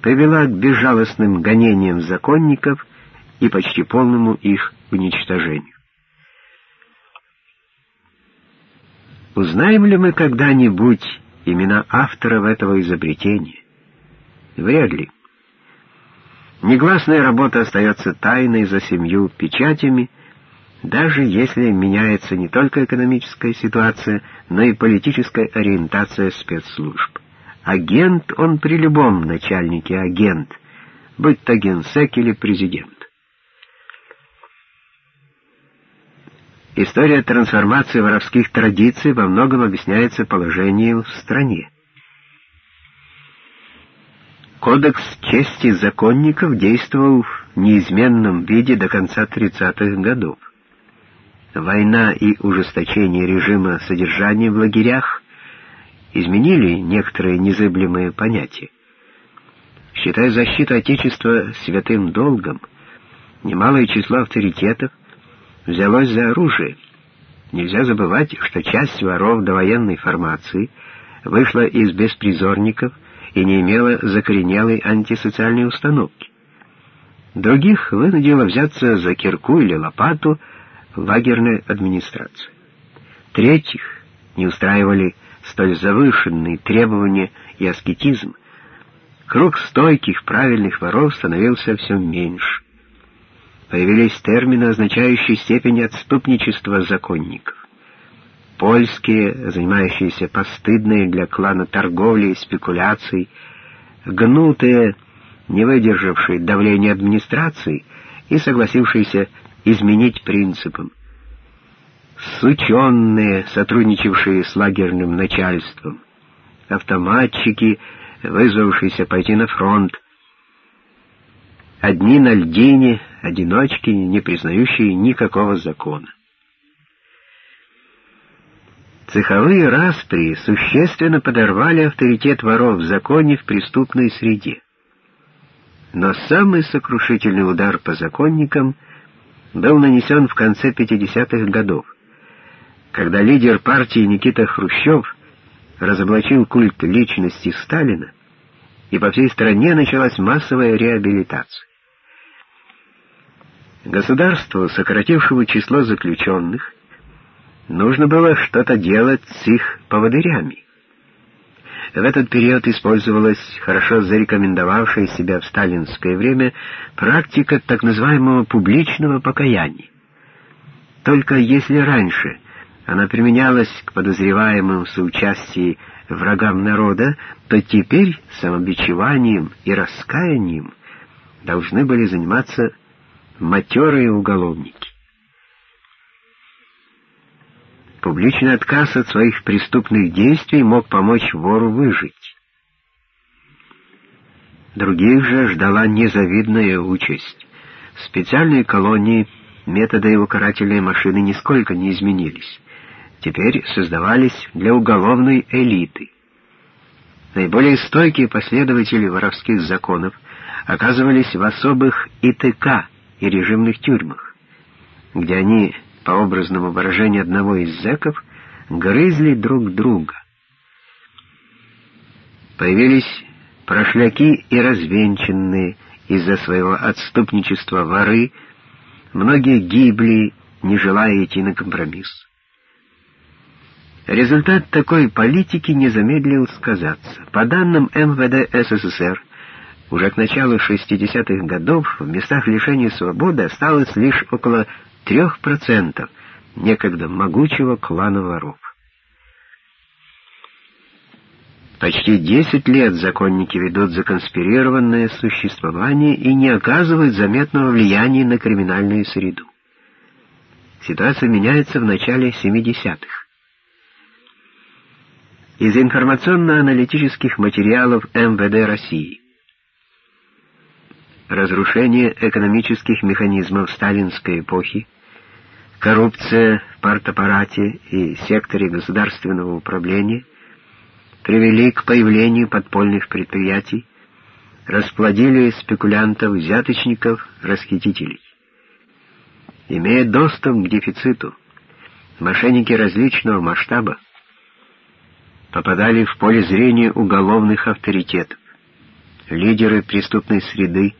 привела к безжалостным гонениям законников и почти полному их уничтожению. Узнаем ли мы когда-нибудь имена авторов этого изобретения? Вряд ли. Негласная работа остается тайной за семью печатями, даже если меняется не только экономическая ситуация, но и политическая ориентация спецслужб. Агент он при любом начальнике агент, будь то генсек или президент. История трансформации воровских традиций во многом объясняется положением в стране. Кодекс чести законников действовал в неизменном виде до конца 30-х годов. Война и ужесточение режима содержания в лагерях изменили некоторые незыблемые понятия. Считая защиту Отечества святым долгом, немалое число авторитетов взялось за оружие. Нельзя забывать, что часть воров довоенной формации вышла из беспризорников и не имела закоренелой антисоциальной установки. Других вынудило взяться за кирку или лопату лагерной администрации. Третьих не устраивали столь завышенные требования и аскетизм. Круг стойких, правильных воров становился все меньше. Появились термины, означающие степень отступничества законников. Польские, занимающиеся постыдной для клана торговлей спекуляцией, гнутые, не выдержавшие давления администрации и согласившиеся изменить принципам, сученные, сотрудничавшие с лагерным начальством, автоматчики, вызвавшиеся пойти на фронт, одни на льдине, одиночки, не признающие никакого закона. Цеховые распри существенно подорвали авторитет воров в законе в преступной среде. Но самый сокрушительный удар по законникам был нанесен в конце 50-х годов, когда лидер партии Никита Хрущев разоблачил культ личности Сталина, и по всей стране началась массовая реабилитация. Государству, сократившему число заключенных, нужно было что-то делать с их поводырями. В этот период использовалась хорошо зарекомендовавшая себя в сталинское время практика так называемого публичного покаяния. Только если раньше она применялась к подозреваемым в соучастии врагам народа, то теперь самобичеванием и раскаянием должны были заниматься матерые уголовники. Публичный отказ от своих преступных действий мог помочь вору выжить. Других же ждала незавидная участь. Специальные колонии, методы его карательной машины нисколько не изменились. Теперь создавались для уголовной элиты. Наиболее стойкие последователи воровских законов оказывались в особых ИТК и режимных тюрьмах, где они по образному выражению одного из зэков, грызли друг друга. Появились прошляки и развенчанные из-за своего отступничества воры, многие гибли, не желая идти на компромисс. Результат такой политики не замедлил сказаться. По данным МВД СССР, уже к началу 60-х годов в местах лишения свободы осталось лишь около 3% некогда могучего клана воров. Почти 10 лет законники ведут законспирированное существование и не оказывают заметного влияния на криминальную среду. Ситуация меняется в начале 70-х. Из информационно-аналитических материалов МВД России разрушение экономических механизмов сталинской эпохи коррупция в партаппарате и секторе государственного управления привели к появлению подпольных предприятий, расплодили спекулянтов, взяточников, расхитителей. Имея доступ к дефициту, мошенники различного масштаба попадали в поле зрения уголовных авторитетов. лидеры преступной среды,